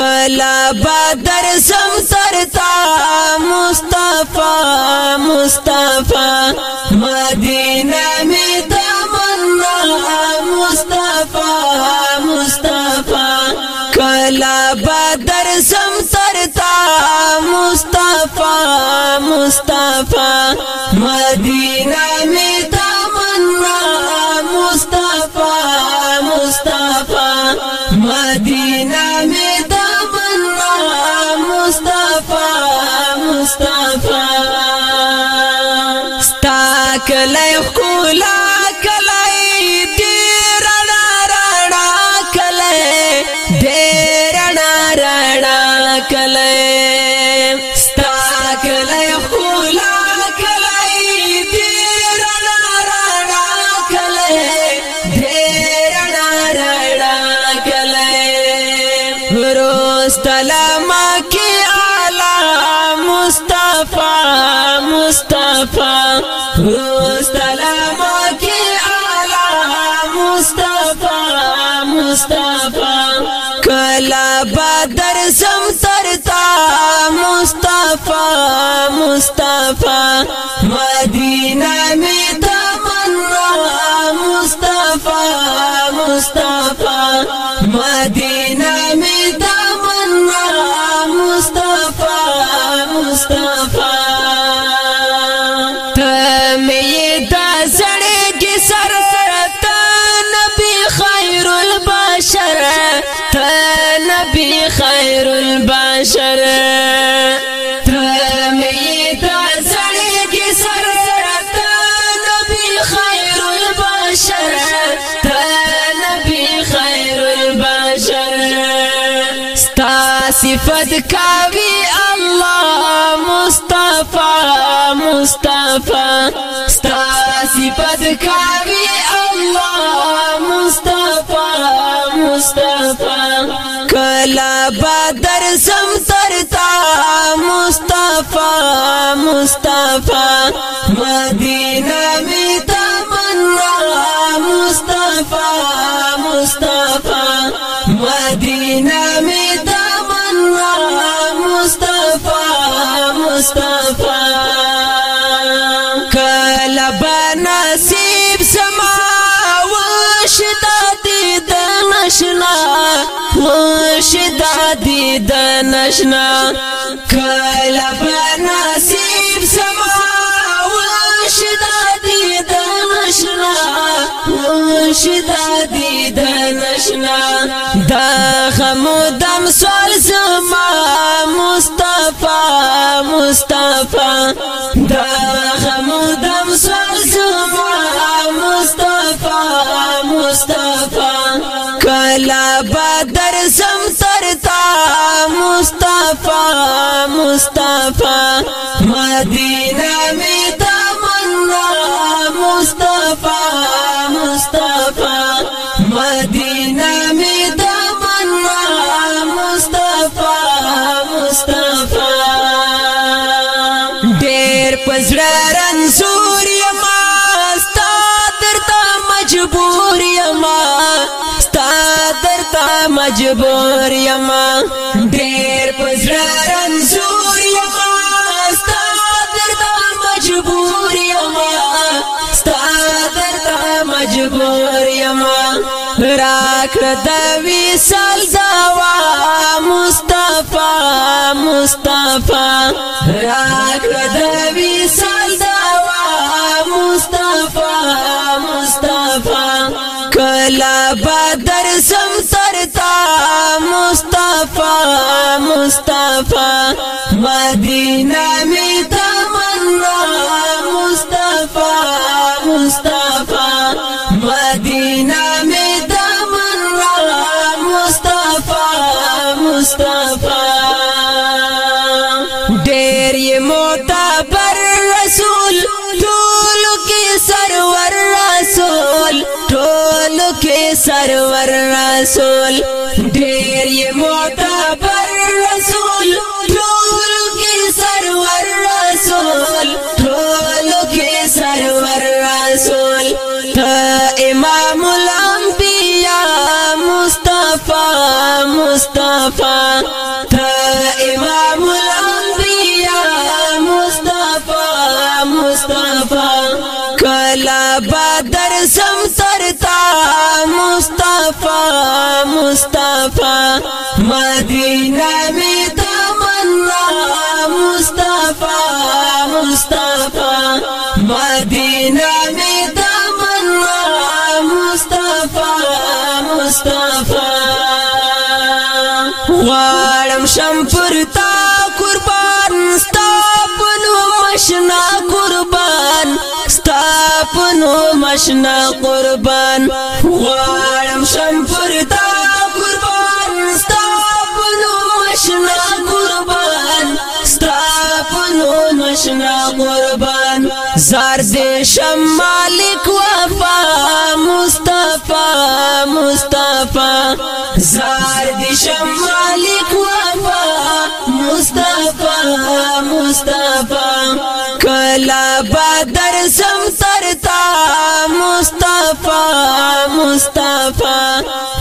کلا بدر سم سرتا مصطفی مصطفی مدینه می تمنا مصطفی مصطفی کلا بدر سم سرتا مصطفی مصطفی کلی خکولا کلی دیر انا رانا کلی دیر انا رانا کلی ستا کلی خکولا کلی دیر انا رانا کلی دیر انا رانا کلی روز تلا مکی مصطفی سلام کی اعلی مصطفی مصطفی کلا بدر سم ترتا مصطفی مصطفی مدینہ می تمنا مصطفی مصطفی صفت کوي الله مصطفی مصطفی ستا صفت کوي الله مصطفی مصطفی کلا بدر سم ترتا مصطفی مصطفی مدینه نشنا کله پنا بدر زم ترتا مصطفی مصطفی مدینه می تمنا مصطفی مصطفی مدینه مجبور یما ډیر پزړه رنځور یما ستا درته مجبور یما ستا درته مجبور یما راکړه د وېسل زوا مصطفی مصطفی راکړه د مصطفى مصطفى مدينه می ser verdad y mota مصطفى مدينة متمنى مصطفى مصطفى مدينة متمنى مصطفى مصطفى غواړم شمفر تا قربان ستاپ نو مشنا قربان ستاپ نو مشنا قربان شمفر تا قربان قربان زار دې شم مالک وفا مصطفی مصطفی زار دې شم مالک وفا مصطفی مصطفی کلا بدر سم ترتا مصطفی مصطفی